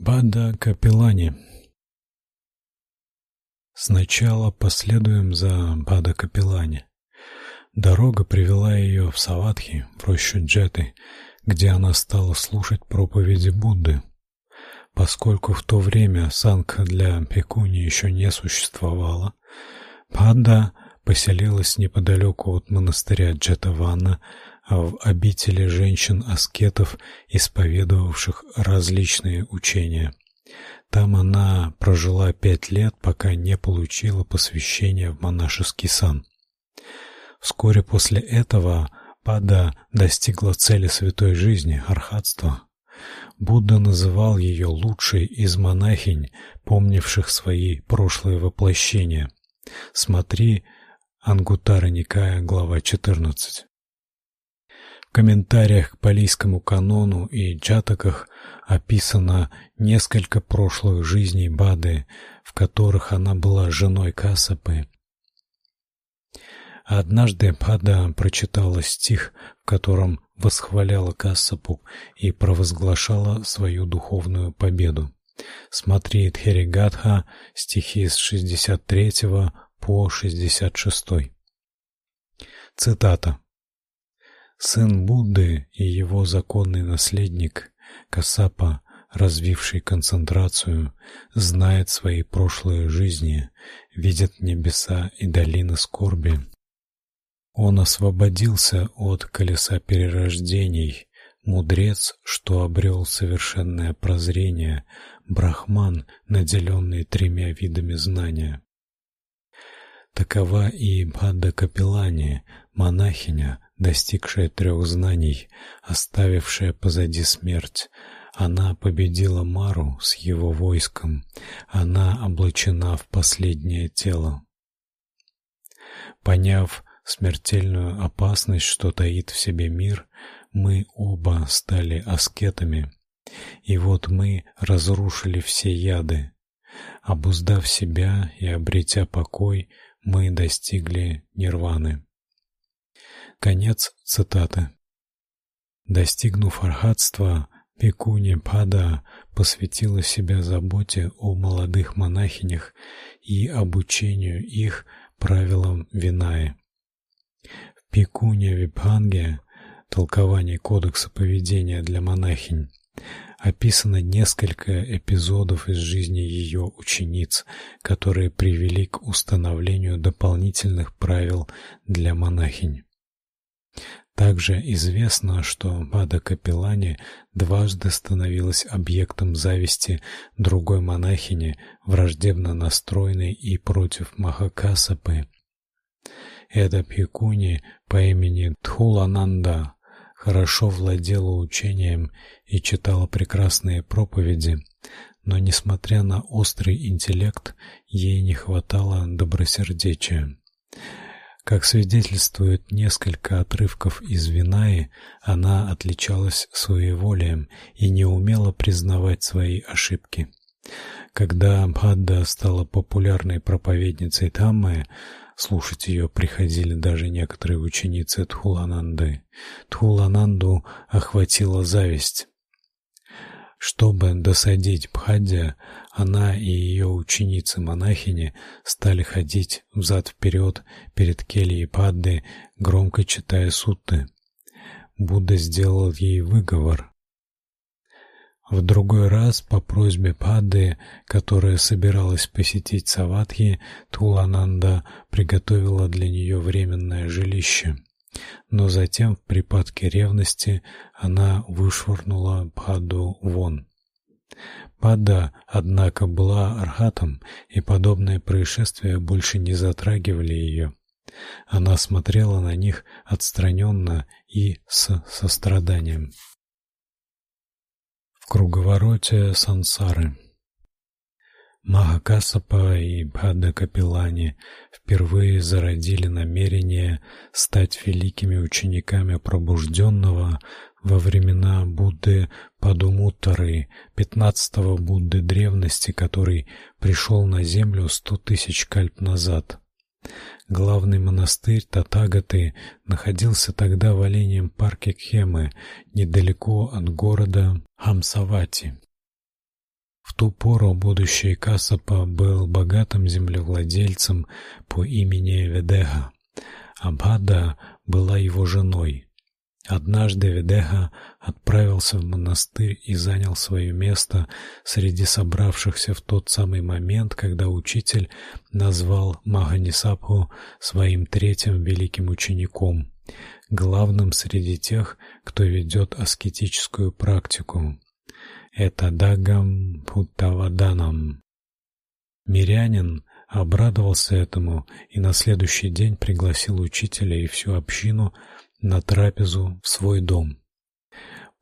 Бада Капеллани Сначала последуем за Бада Капеллани. Дорога привела ее в Саватхи, в рощу Джеты, где она стала слушать проповеди Будды. Поскольку в то время сангха для пекуни еще не существовало, Бада поселилась неподалеку от монастыря Джетавана, в обители женщин-аскетов, исповедовавших различные учения. Там она прожила пять лет, пока не получила посвящение в монашеский сан. Вскоре после этого Пада достигла цели святой жизни архатства. Будда называл ее лучшей из монахинь, помнивших свои прошлые воплощения. Смотри Ангутара Никая, глава 14. В комментариях к палийскому канону и джатаках описано несколько прошлых жизней Бады, в которых она была женой Касапы. Однажды Бада прочитала стих, в котором восхваляла Кассапу и провозглашала свою духовную победу. Смотри Тхеригатха, стихи с 63 по 66. Цитата сын Будды и его законный наследник Касапа, развивший концентрацию, знает свои прошлые жизни, видит небеса и долины скорби. Он освободился от колеса перерождений, мудрец, что обрел совершенное прозрение, брахман, наделенный тремя видами знания. Такова и Бхадда Капилани, монахиня, достигшая трех знаний, оставившая позади смерть. Она победила Мару с его войском. Она облачена в последнее тело. Поняв смертельную опасность, что таит в себе мир, мы оба стали аскетами. И вот мы разрушили все яды. Обуздав себя и обретя покой, мы достигли нирваны. Конец цитаты. Достигнув архатства, Пикуни Пада посвятила себя заботе о молодых монахинях и обучению их правилам Винаи. В Пикуни Випханге, толковании кодекса поведения для монахинь, описано несколько эпизодов из жизни ее учениц, которые привели к установлению дополнительных правил для монахинь. Также известно, что Бада Капеллани дважды становилась объектом зависти другой монахини, враждебно настроенной и против Махакасапы. Эта пикуни по имени Тхулананда хорошо владела учением и читала прекрасные проповеди, но несмотря на острый интеллект, ей не хватало добросердечия. Как свидетельствует несколько отрывков из Винаи, она отличалась своеволием и не умела признавать свои ошибки. Когда Бхадда стала популярной проповедницей Таммы, слушать ее приходили даже некоторые ученицы Тхулананды. Тхулананду охватила зависть. Чтобы досадить Бхадде, она и ее ученицы-монахини стали ходить взад-вперед перед кельей Падды, громко читая сутты. Будда сделал ей выговор. В другой раз по просьбе Падды, которая собиралась посетить Саватхи, Тулананда приготовила для нее временное жилище. Но затем в припадке ревности она вышвырнула Падду вон. Пада, однако, была архатом, и подобные происшествия больше не затрагивали ее. Она смотрела на них отстраненно и с состраданием. В круговороте сансары Махакасапа и Бхадакапилани впервые зародили намерение стать великими учениками пробужденного во времена Будды Падумуттары, пятнадцатого Будды древности, который пришел на землю сто тысяч кальп назад. Главный монастырь Татагаты находился тогда в оленьем парке Кхемы, недалеко от города Хамсавати. В ту пору будущий Касапа был богатым землевладельцем по имени Ведега. Абхада была его женой. Однажды Ведеха отправился в монастырь и занял свое место среди собравшихся в тот самый момент, когда учитель назвал Маганисапху своим третьим великим учеником, главным среди тех, кто ведет аскетическую практику. Это Дагам Путтаваданам. Мирянин обрадовался этому и на следующий день пригласил учителя и всю общину на трапезу в свой дом.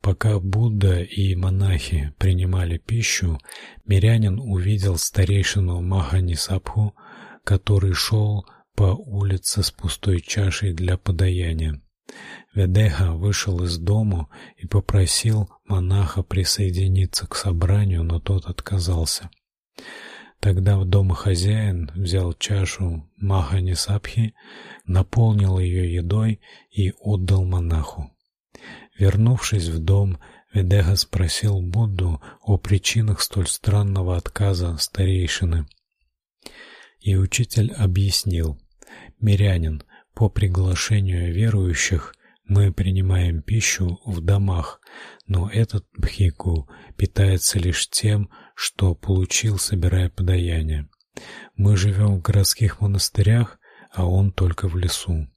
Пока Будда и монахи принимали пищу, мирянин увидел старейшину Маханисабху, который шел по улице с пустой чашей для подаяния. Ведеха вышел из дому и попросил монаха присоединиться к собранию, но тот отказался. Тогда в домохозяин взял чашу Маханисабхи, наполнил ее едой и отдал монаху. Вернувшись в дом, Ведеха спросил Будду о причинах столь странного отказа старейшины. И учитель объяснил: "Мирянин, по приглашению верующих мы принимаем пищу в домах, но этот бхикку питается лишь тем, что получил, собирая подаяние. Мы живем в городских монастырях, а он только в лесу.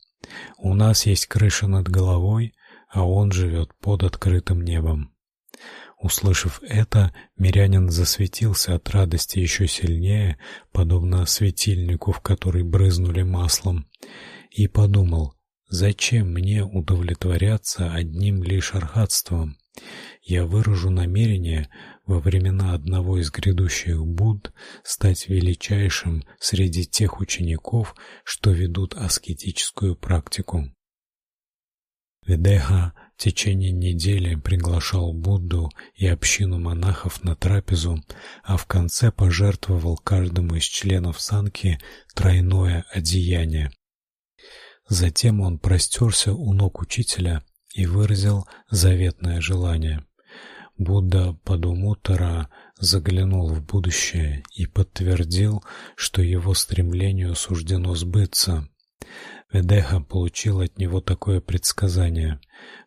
У нас есть крыша над головой, а он живет под открытым небом. Услышав это, мирянин засветился от радости еще сильнее, подобно светильнику, в который брызнули маслом, и подумал: Зачем мне удовлетворяться одним лишь архатством? Я выражу намерение во времена одного из грядущих Будд стать величайшим среди тех учеников, что ведут аскетическую практику. Ведеха в течение недели приглашал Будду и общину монахов на трапезу, а в конце пожертвовал каждому из членов санки тройное одеяние. Затем он простерся у ног учителя и выразил заветное желание. Будда Падумуттара заглянул в будущее и подтвердил, что его стремлению суждено сбыться. Ведеха получил от него такое предсказание: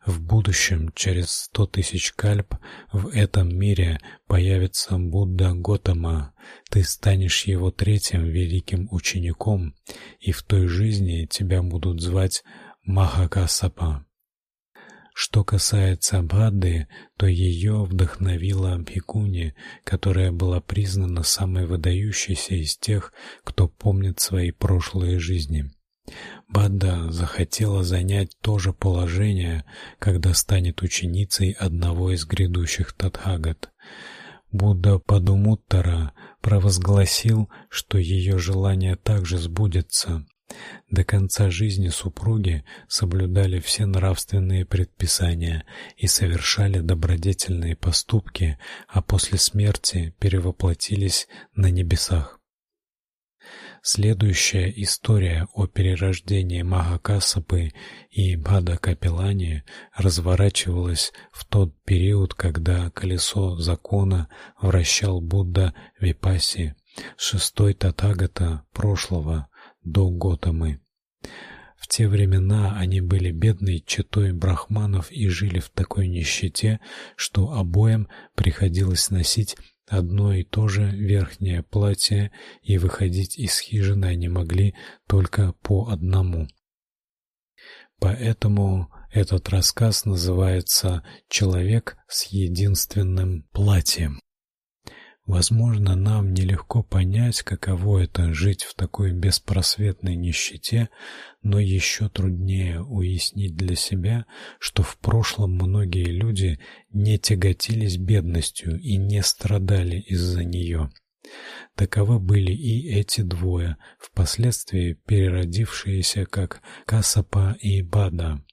в будущем, через сто тысяч кальп, в этом мире появится Будда Готама. Ты станешь его третьим великим учеником, и в той жизни тебя будут звать Махакасапа. Что касается Бадды, то ее вдохновила Бхикуни, которая была признана самой выдающейся из тех, кто помнит свои прошлые жизни. Бадда захотела занять то же положение, когда станет ученицей одного из грядущих Татхагат. Будда Падумуттара провозгласил, что ее желание также сбудется. До конца жизни супруги соблюдали все нравственные предписания и совершали добродетельные поступки, а после смерти перевоплотились на небесах. Следующая история о перерождении Махакасапы и Бхада-Капилани разворачивалась в тот период, когда колесо закона вращал Будда Випасси, шестой Татагата прошлого до Готамы. В те времена они были бедной четой брахманов и жили в такой нищете, что обоим приходилось носить одно и то же верхнее платье, и выходить из хижины они могли только по одному. Поэтому этот рассказ называется Человек с единственным платьем. Возможно, нам нелегко понять, каково это жить в такой беспросветной нищете, но еще труднее уяснить для себя, что в прошлом многие люди не тяготились бедностью и не страдали из-за нее. Таковы были и эти двое, впоследствии переродившиеся как Касапа и Бада.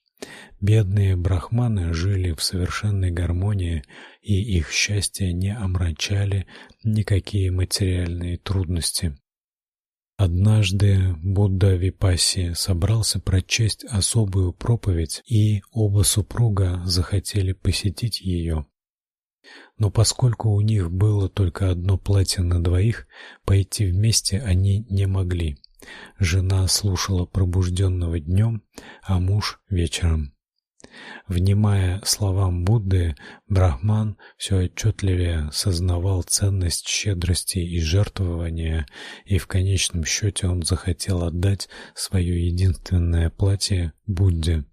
Бедные брахманы жили в совершенной гармонии, и их счастье не омрачали никакие материальные трудности. Однажды Будда Випасси собрался прочесть особую проповедь, и оба супруга захотели посетить ее. Но поскольку у них было только одно платье на двоих, пойти вместе они не могли. Жена слушала пробужденного днем, а муж вечером. Внимая словам Будды, Брахман все отчетливее сознавал ценность щедрости и жертвования, и в конечном счете он захотел отдать свое единственное платье Будде.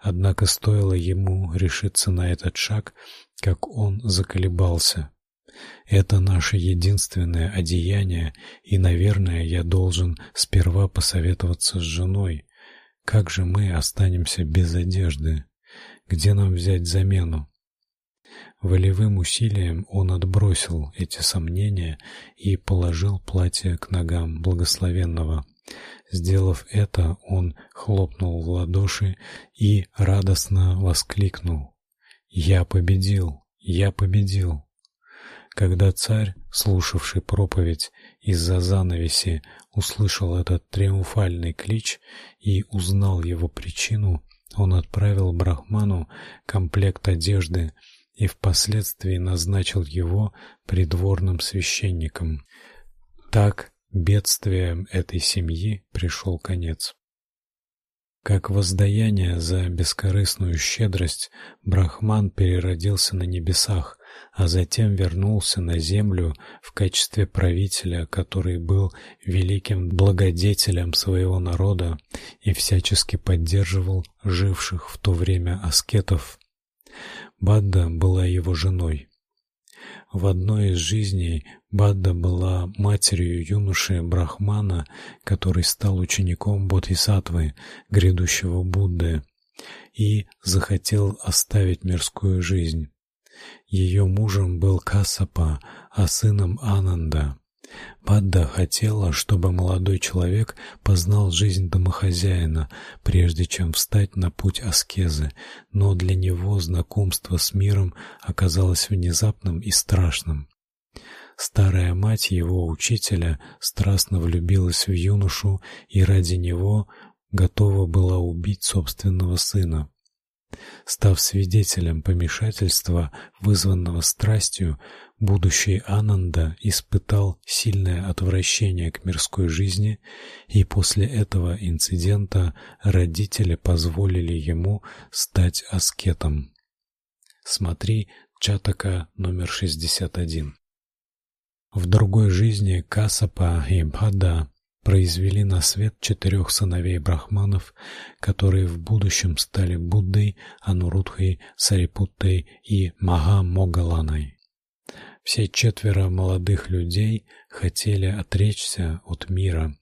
Однако стоило ему решиться на этот шаг, как он заколебался. Это наше единственное одеяние, и, наверное, я должен сперва посоветоваться с женой. Как же мы останемся без одежды? Где нам взять замену? Волевым усилием он отбросил эти сомнения и положил платье к ногам благословенного. Сделав это, он хлопнул в ладоши и радостно воскликнул: "Я победил! Я победил!" Когда царь, слушавший проповедь из-за занавеси, услышал этот триумфальный клич и узнал его причину, он отправил брахману комплект одежды и впоследствии назначил его придворным священником. Так бедствием этой семьи пришел конец. Как воздаяние за бескорыстную щедрость, Брахман переродился на небесах, а затем вернулся на землю в качестве правителя, который был великим благодетелем своего народа и всячески поддерживал живших в то время аскетов. Бадда была его женой. В одной из жизней Бадда была матерью юноши Брахмана, который стал учеником Бодхисаттвы, грядущего Будды, и захотел оставить мирскую жизнь. Ее мужем был Касапа, а сыном Ананда. Бадда хотела, чтобы молодой человек познал жизнь домохозяина, прежде чем встать на путь аскезы, но для него знакомство с миром оказалось внезапным и страшным. Старая мать его учителя страстно влюбилась в юношу и ради него готова была убить собственного сына. Став свидетелем помешательства, вызванного страстью, будущий Ананда испытал сильное отвращение к мирской жизни, и после этого инцидента родители позволили ему стать аскетом. Смотри Чатака номер 61. В другой жизни Касапа и Бхада произвели на свет четырех сыновей брахманов, которые в будущем стали Буддой, Анурудхой, Сарипуттой и Махамогаланой. Все четверо молодых людей хотели отречься от мира.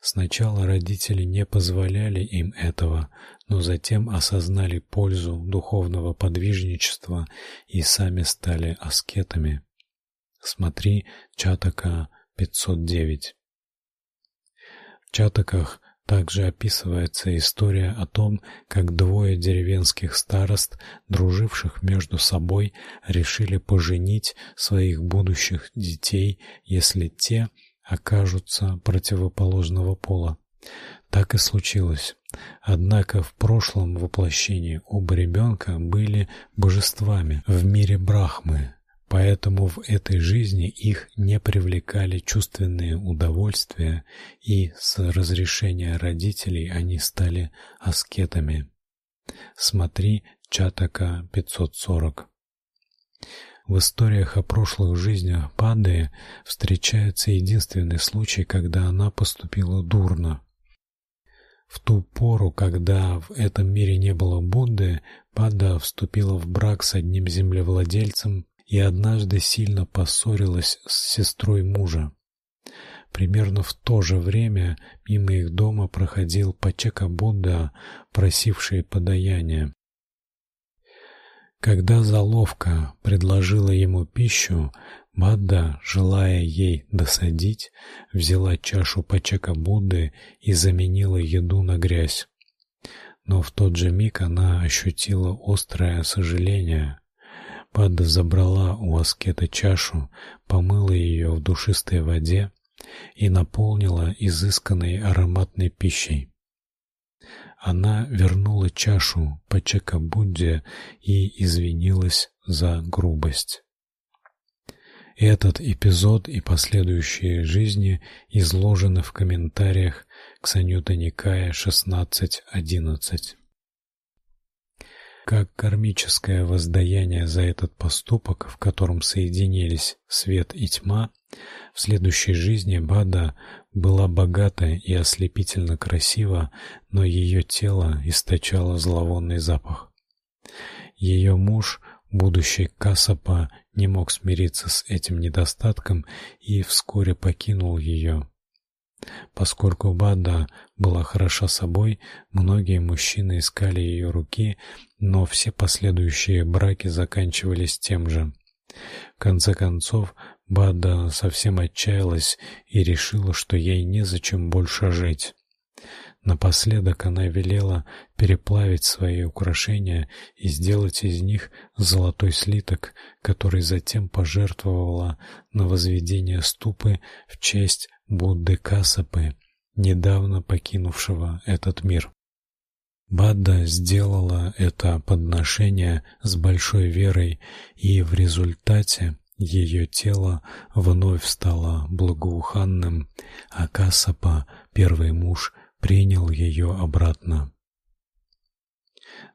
Сначала родители не позволяли им этого, но затем осознали пользу духовного подвижничества и сами стали аскетами. Смотри Чатака 509. Чатаках также описывается история о том, как двое деревенских старост, друживших между собой, решили поженить своих будущих детей, если те окажутся противоположного пола. Так и случилось. Однако в прошлом воплощении оба ребенка были божествами в мире Брахмы, Поэтому в этой жизни их не привлекали чувственные удовольствия, и с разрешения родителей они стали аскетами. Смотри Чатака 540. В историях о прошлых жизнях Пады встречается единственный случай, когда она поступила дурно. В ту пору, когда в этом мире не было Будды, Пада вступила в брак с одним землевладельцем и однажды сильно поссорилась с сестрой мужа. Примерно в то же время мимо их дома проходил Пачека Будда, просивший подаяния. Когда заловка предложила ему пищу, Мадда, желая ей досадить, взяла чашу Пачека Будды и заменила еду на грязь. Но в тот же миг она ощутила острое сожаление. Падда забрала у аскета чашу, помыла ее в душистой воде и наполнила изысканной ароматной пищей. она вернула чашу Пачакабудде и извинилась за грубость. Этот эпизод и последующие жизни изложены в комментариях к Санюта Никая 16.11. Как кармическое воздаяние за этот поступок, в котором соединились свет и тьма, в следующей жизни Бада была богата и ослепительно красива, но ее тело источало зловонный запах. Ее муж, будущий Касапа, не мог смириться с этим недостатком и вскоре покинул ее. Поскольку Бада была хороша собой, многие мужчины искали ее руки, но все последующие браки заканчивались тем же. В конце концов, Бада совсем отчаялась и решила, что ей незачем больше жить. Напоследок она велела переплавить свои украшения и сделать из них золотой слиток, который затем пожертвовала на возведение ступы в честь Будды Касапы, недавно покинувшего этот мир. Бадда сделала это подношение с большой верой, и в результате ее тело вновь стало благоуханным, а Касапа, первый муж, принял ее обратно.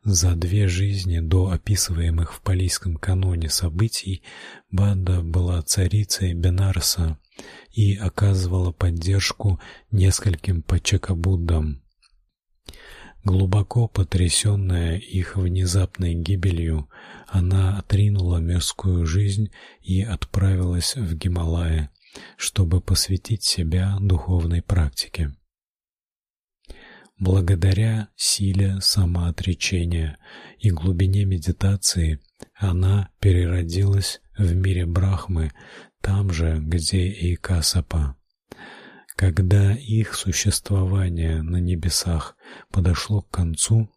За две жизни до описываемых в палийском каноне событий Бадда была царицей Бенарса и оказывала поддержку нескольким пачакабуддам. Глубоко потрясенная их внезапной гибелью, она отринула мирскую жизнь и отправилась в Гималаи, чтобы посвятить себя духовной практике. Благодаря силе самоотречения и глубине медитации она переродилась в мире Брахмы, там же, где и Касапа. Когда их существование на небесах подошло к концу,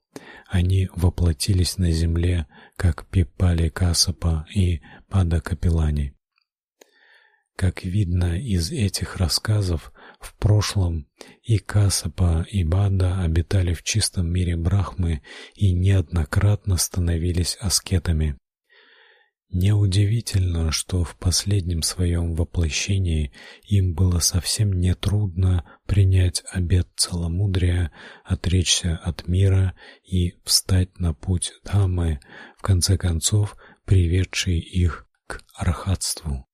они воплотились на земле, как Пипали Касапа и Падакапилани. Как видно из этих рассказов, в прошлом и Касапа, и Бада обитали в чистом мире Брахмы и неоднократно становились аскетами. Неудивительно, что в последнем своем воплощении им было совсем не трудно принять обет целомудрия, отречься от мира и встать на путь Дхаммы, в конце концов приведший их к архатству.